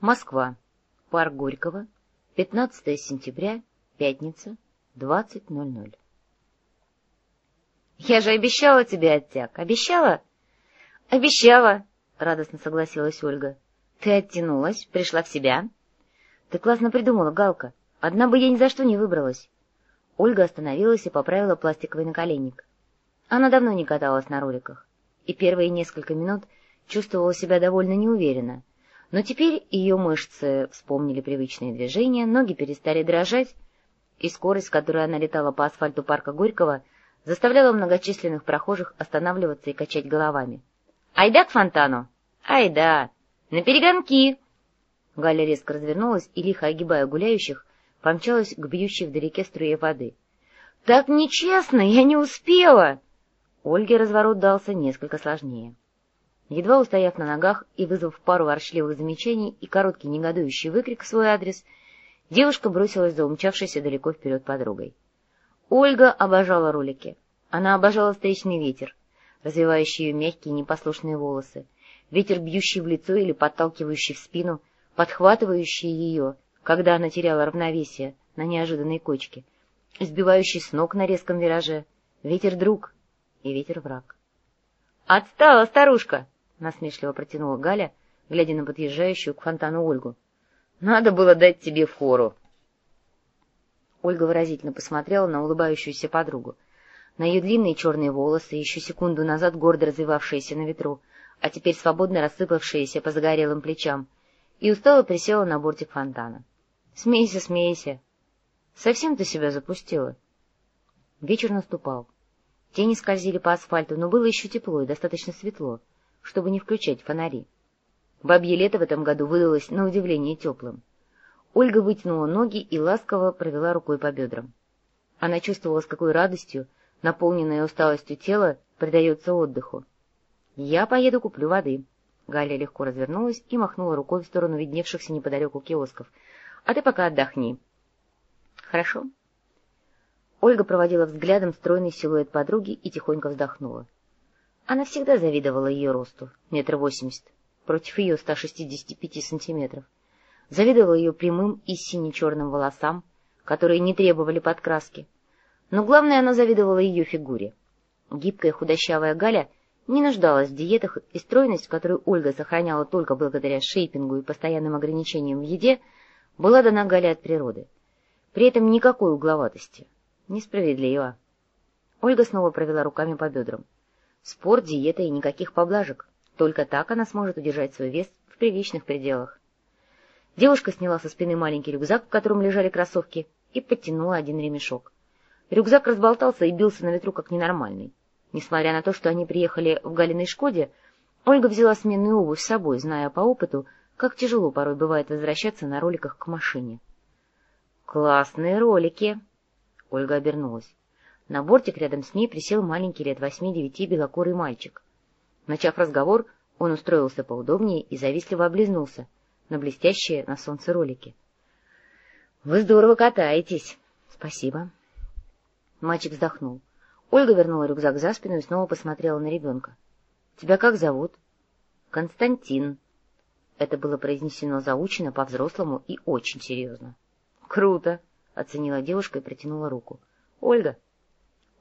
Москва. Парк Горького. 15 сентября. Пятница. 20.00. «Я же обещала тебе оттяг. Обещала?» «Обещала», — радостно согласилась Ольга. «Ты оттянулась, пришла в себя». «Ты классно придумала, Галка. Одна бы я ни за что не выбралась». Ольга остановилась и поправила пластиковый наколенник. Она давно не каталась на роликах, и первые несколько минут чувствовала себя довольно неуверенно. Но теперь ее мышцы вспомнили привычные движения, ноги перестали дрожать, и скорость, с которой она летала по асфальту парка Горького, заставляла многочисленных прохожих останавливаться и качать головами. «Айда к фонтану!» «Айда! На перегонки!» Галя резко развернулась и, лихо огибая гуляющих, помчалась к бьющей вдалеке струе воды. «Так нечестно! Я не успела!» Ольге разворот дался несколько сложнее. Едва устояв на ногах и вызвав пару ворчливых замечаний и короткий негодующий выкрик в свой адрес, девушка бросилась за умчавшейся далеко вперед подругой. Ольга обожала ролики. Она обожала встречный ветер, развивающий ее мягкие непослушные волосы, ветер, бьющий в лицо или подталкивающий в спину, подхватывающий ее, когда она теряла равновесие на неожиданной кочке, сбивающий с ног на резком вираже, ветер-друг и ветер-враг. «Отстала, старушка!» — насмешливо протянула Галя, глядя на подъезжающую к фонтану Ольгу. — Надо было дать тебе фору. Ольга выразительно посмотрела на улыбающуюся подругу. На ее длинные черные волосы, еще секунду назад гордо развивавшиеся на ветру, а теперь свободно рассыпавшиеся по загорелым плечам, и устало присела на бортик фонтана. — Смейся, смейся. Совсем ты себя запустила. Вечер наступал. Тени скользили по асфальту, но было еще тепло и достаточно светло чтобы не включать фонари. Бабье лето в этом году выдалось на удивление теплым. Ольга вытянула ноги и ласково провела рукой по бедрам. Она чувствовала, с какой радостью, наполненное усталостью тело, предается отдыху. «Я поеду куплю воды». Галя легко развернулась и махнула рукой в сторону видневшихся неподалеку киосков. «А ты пока отдохни». «Хорошо». Ольга проводила взглядом стройный силуэт подруги и тихонько вздохнула. Она всегда завидовала ее росту, метр восемьдесят, против ее ста шестидесяти пяти сантиметров. Завидовала ее прямым и сине-черным волосам, которые не требовали подкраски. Но главное, она завидовала ее фигуре. Гибкая худощавая Галя не нуждалась в диетах, и стройность, которую Ольга сохраняла только благодаря шейпингу и постоянным ограничениям в еде, была дана Гале от природы. При этом никакой угловатости. Несправедливо. Ольга снова провела руками по бедрам. Спорт, диета и никаких поблажек. Только так она сможет удержать свой вес в приличных пределах. Девушка сняла со спины маленький рюкзак, в котором лежали кроссовки, и подтянула один ремешок. Рюкзак разболтался и бился на ветру как ненормальный. Несмотря на то, что они приехали в Галиной «Шкоде», Ольга взяла сменную обувь с собой, зная по опыту, как тяжело порой бывает возвращаться на роликах к машине. «Классные ролики!» Ольга обернулась. На бортик рядом с ней присел маленький лет восьми-девяти белокурый мальчик. Начав разговор, он устроился поудобнее и завистливо облизнулся на блестящие на солнце ролики. — Вы здорово катаетесь. — Спасибо. Мальчик вздохнул. Ольга вернула рюкзак за спину и снова посмотрела на ребенка. — Тебя как зовут? — Константин. Это было произнесено заучено по-взрослому и очень серьезно. — Круто! — оценила девушка и протянула руку. — Ольга, —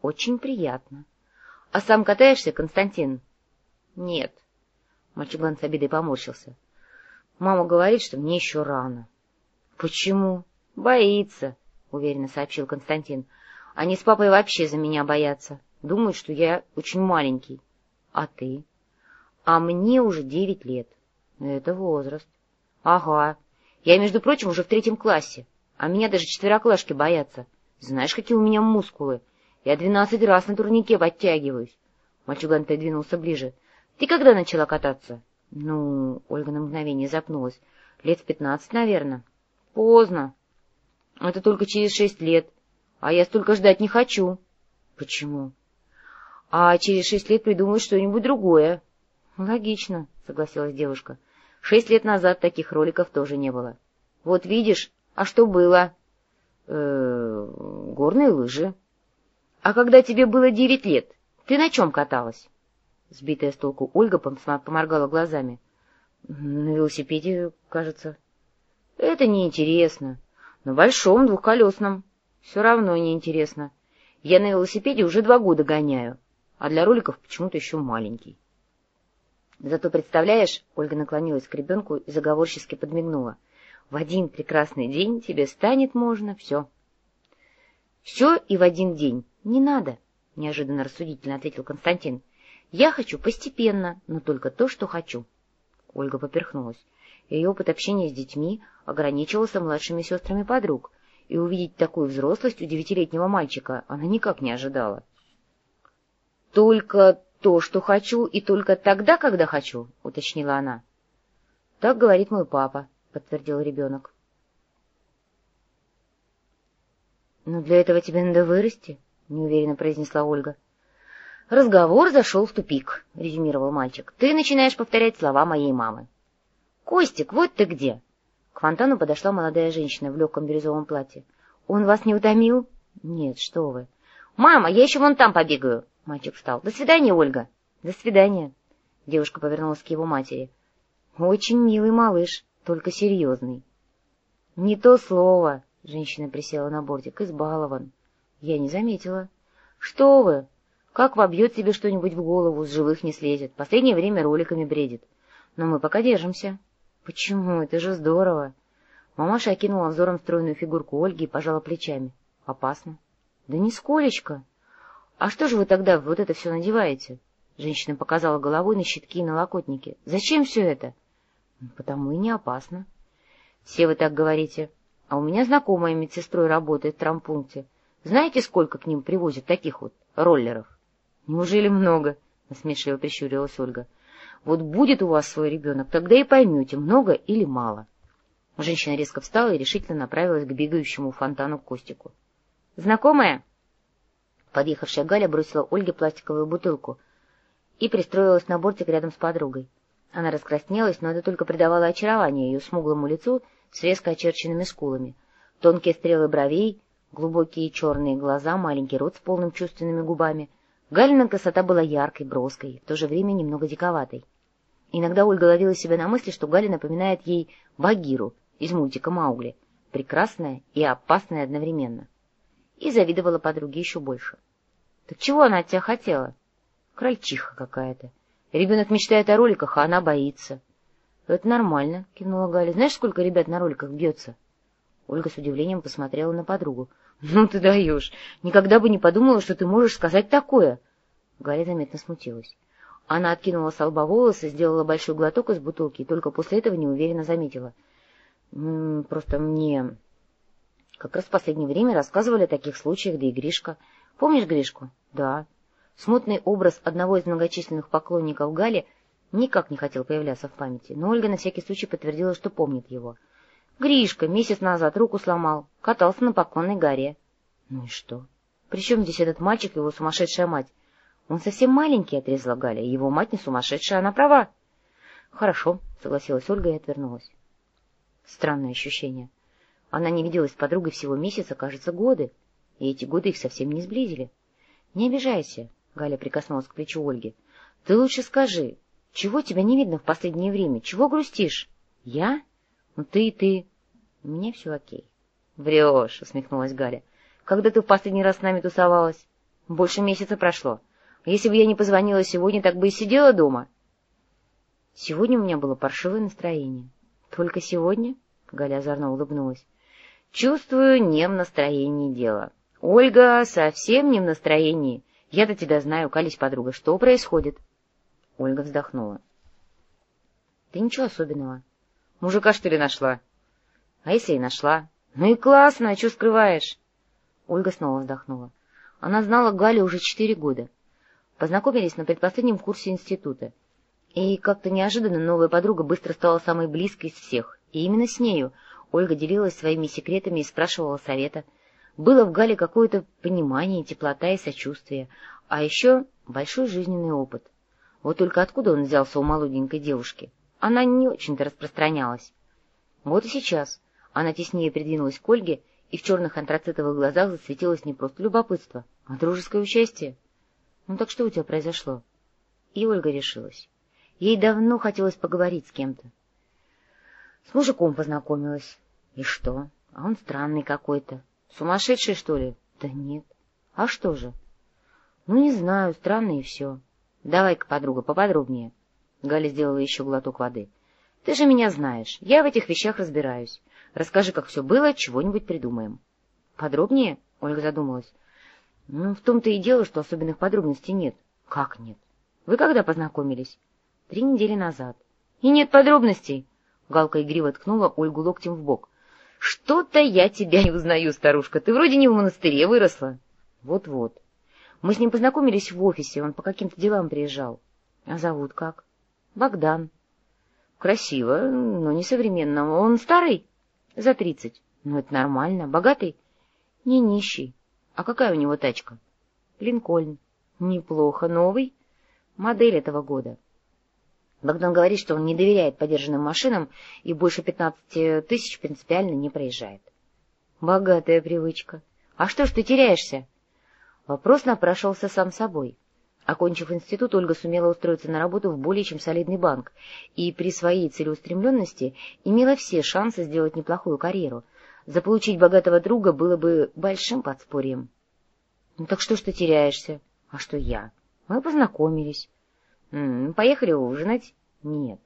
Очень приятно. — А сам катаешься, Константин? — Нет. Мальчуган с обидой поморщился. — Мама говорит, что мне еще рано. — Почему? — Боится, — уверенно сообщил Константин. — Они с папой вообще за меня боятся. Думают, что я очень маленький. — А ты? — А мне уже девять лет. — Это возраст. — Ага. Я, между прочим, уже в третьем классе, а меня даже четвероклашки боятся. Знаешь, какие у меня мускулы? — я двенадцать раз на турнике подтягиваюсь. Мальчуган придвинулся ближе. — Ты когда начала кататься? — Ну, Ольга на мгновение запнулась. — Лет в пятнадцать, наверное. — Поздно. — Это только через шесть лет. А я столько ждать не хочу. — Почему? — А через шесть лет придумаю что-нибудь другое. — Логично, — согласилась девушка. — Шесть лет назад таких роликов тоже не было. — Вот видишь, а что было? -э — Горные лыжи. А когда тебе было девять лет, ты на чем каталась? Сбитая с толку Ольга поморгала глазами. — На велосипеде, кажется. — Это неинтересно. На большом двухколесном. Все равно неинтересно. Я на велосипеде уже два года гоняю, а для роликов почему-то еще маленький. Зато, представляешь, Ольга наклонилась к ребенку и заговорчески подмигнула. В один прекрасный день тебе станет можно все. — Все и в один день. Не надо, — неожиданно рассудительно ответил Константин. — Я хочу постепенно, но только то, что хочу. Ольга поперхнулась. Ее опыт общения с детьми ограничивался младшими сестрами подруг, и увидеть такую взрослость у девятилетнего мальчика она никак не ожидала. — Только то, что хочу, и только тогда, когда хочу, — уточнила она. — Так говорит мой папа, — подтвердил ребенок. — Но для этого тебе надо вырасти, — неуверенно произнесла Ольга. — Разговор зашел в тупик, — резюмировал мальчик. — Ты начинаешь повторять слова моей мамы. «Костик, вот ты где!» К фонтану подошла молодая женщина в легком бирюзовом платье. «Он вас не утомил?» «Нет, что вы!» «Мама, я еще вон там побегаю!» Мальчик встал. «До свидания, Ольга!» «До свидания!» Девушка повернулась к его матери. «Очень милый малыш, только серьезный». «Не то слово!» Женщина присела на бортик. «Избалован». «Я не заметила». «Что вы! Как вобьет себе что-нибудь в голову, с живых не слезет. Последнее время роликами бредит. Но мы пока держимся». «Почему? Это же здорово!» Мамаша окинула взором стройную фигурку Ольги и пожала плечами. «Опасно». «Да нисколечко. А что же вы тогда вот это все надеваете?» Женщина показала головой на щитки и на локотники. «Зачем все это?» «Потому и не опасно». «Все вы так говорите. А у меня знакомая медсестрой работает в травмпункте. Знаете, сколько к ним привозят таких вот роллеров?» «Неужели много?» — насмешливо прищурилась Ольга. Вот будет у вас свой ребенок, тогда и поймете, много или мало. Женщина резко встала и решительно направилась к бегающему фонтану Костику. «Знакомая?» Подъехавшая Галя бросила Ольге пластиковую бутылку и пристроилась на бортик рядом с подругой. Она раскраснелась, но это только придавало очарование ее смуглому лицу с резко очерченными скулами. Тонкие стрелы бровей, глубокие черные глаза, маленький рот с полным чувственными губами. Галина красота была яркой, броской, в то же время немного диковатой. Иногда Ольга ловила себя на мысли, что Галя напоминает ей Багиру из мультика «Маугли», прекрасная и опасная одновременно. И завидовала подруге еще больше. Так чего она от тебя хотела? Крольчиха какая-то. Ребенок мечтает о роликах, а она боится. — Это нормально, — кивнула Галя. — Знаешь, сколько ребят на роликах бьется? Ольга с удивлением посмотрела на подругу. — Ну ты даешь! Никогда бы не подумала, что ты можешь сказать такое! Галя заметно смутилась. Она откинула с лба волосы, сделала большой глоток из бутылки и только после этого неуверенно заметила. «М — Просто мне... Как раз в последнее время рассказывали о таких случаях, да и Гришка. Помнишь Гришку? — Да. Смутный образ одного из многочисленных поклонников Гали никак не хотел появляться в памяти, но Ольга на всякий случай подтвердила, что помнит его. Гришка месяц назад руку сломал, катался на поконной горе. — Ну и что? При чем здесь этот мальчик и его сумасшедшая мать? — Он совсем маленький, — отрезала Галя. — Его мать не сумасшедшая, она права. — Хорошо, — согласилась Ольга и отвернулась. Странное ощущение. Она не виделась с подругой всего месяца, кажется, годы, и эти годы их совсем не сблизили. — Не обижайся, — Галя прикоснулась к плечу Ольги. — Ты лучше скажи, чего тебя не видно в последнее время? Чего грустишь? — Я? Ну ты и ты. — Мне все окей. — Врешь, — усмехнулась Галя. — Когда ты в последний раз с нами тусовалась? Больше месяца прошло. — если бы я не позвонила сегодня, так бы и сидела дома. Сегодня у меня было паршивое настроение. — Только сегодня? — Галя озорно улыбнулась. — Чувствую, не в настроении дело. Ольга совсем не в настроении. Я-то тебя знаю, кались подруга. Что происходит? Ольга вздохнула. — Да ничего особенного. Мужика, что ли, нашла? — А если и нашла? Ну и классно, а что скрываешь? Ольга снова вздохнула. Она знала Галю уже четыре года. Познакомились на предпоследнем курсе института. И как-то неожиданно новая подруга быстро стала самой близкой из всех. И именно с нею Ольга делилась своими секретами и спрашивала совета. Было в Гале какое-то понимание, теплота и сочувствие, а еще большой жизненный опыт. Вот только откуда он взялся у молоденькой девушки? Она не очень-то распространялась. Вот и сейчас она теснее придвинулась к Ольге, и в черных антрацитовых глазах засветилось не просто любопытство, а дружеское участие. — Ну так что у тебя произошло? И Ольга решилась. Ей давно хотелось поговорить с кем-то. С мужиком познакомилась. И что? А он странный какой-то. Сумасшедший, что ли? Да нет. А что же? Ну, не знаю, странный и все. Давай-ка, подруга, поподробнее. Галя сделала еще глоток воды. Ты же меня знаешь, я в этих вещах разбираюсь. Расскажи, как все было, чего-нибудь придумаем. Подробнее? Ольга задумалась. Ну, в том-то и дело, что особенных подробностей нет. Как нет? Вы когда познакомились? Три недели назад. И нет подробностей. Галка игриво ткнула Ольгу локтем в бок. Что-то я тебя не узнаю, старушка. Ты вроде не в монастыре выросла. Вот-вот. Мы с ним познакомились в офисе, он по каким-то делам приезжал. А зовут как? Богдан. Красиво, но не современно. Он старый? За тридцать. Ну, это нормально. Богатый? Не нищий. А какая у него тачка? Линкольн. Неплохо. Новый? Модель этого года. Богдан говорит, что он не доверяет подержанным машинам и больше пятнадцати тысяч принципиально не проезжает. Богатая привычка. А что ж ты теряешься? Вопрос напрашивался сам собой. Окончив институт, Ольга сумела устроиться на работу в более чем солидный банк и при своей целеустремленности имела все шансы сделать неплохую карьеру. Заполучить богатого друга было бы большим подспорьем. — Ну так что ж ты теряешься? — А что я? Мы познакомились. — Поехали ужинать? — Нет.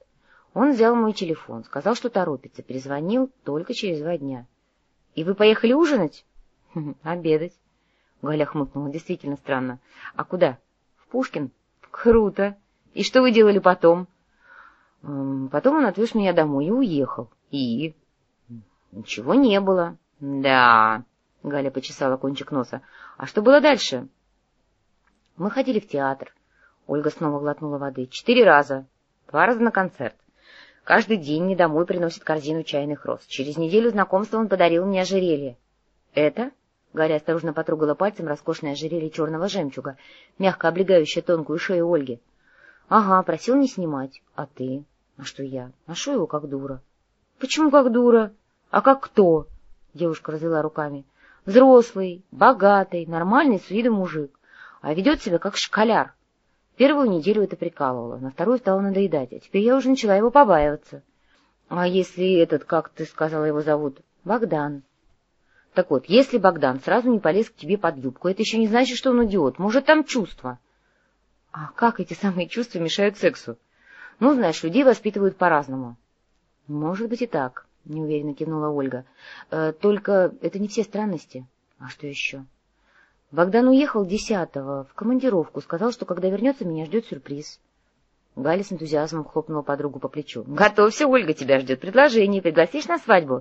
Он взял мой телефон, сказал, что торопится, перезвонил только через два дня. — И вы поехали ужинать? — Обедать. Галя хмыкнула. Действительно странно. — А куда? — Пушкин. — Круто. И что вы делали потом? — Потом он отвез меня домой и уехал. — И? — Ничего не было. — Да, — Галя почесала кончик носа. — А что было дальше? — Мы ходили в театр. Ольга снова глотнула воды. — Четыре раза. Два раза на концерт. Каждый день мне домой приносит корзину чайных роз. Через неделю знакомства он подарил мне ожерелье. — Это? — Галя осторожно потрогала пальцем роскошное ожерелье черного жемчуга, мягко облегающее тонкую шею Ольги. — Ага, просил не снимать. А ты? А что я? Ношу его как дура. — Почему как дура? А как кто? Девушка развела руками. — Взрослый, богатый, нормальный с виду мужик, а ведет себя как школяр. Первую неделю это прикалывало, на вторую стало надоедать, а теперь я уже начала его побаиваться. — А если этот, как ты сказала, его зовут? — Богдан. — так вот, если Богдан сразу не полез к тебе под юбку, это еще не значит, что он идиот. Может, там чувства. А как эти самые чувства мешают сексу? Ну, знаешь, людей воспитывают по-разному. Может быть и так, — неуверенно кивнула Ольга. Э, только это не все странности. А что еще? Богдан уехал десятого в командировку, сказал, что когда вернется, меня ждет сюрприз. Галя с энтузиазмом хлопнула подругу по плечу. — Готовься, Ольга тебя ждет предложение. Пригласишь на свадьбу?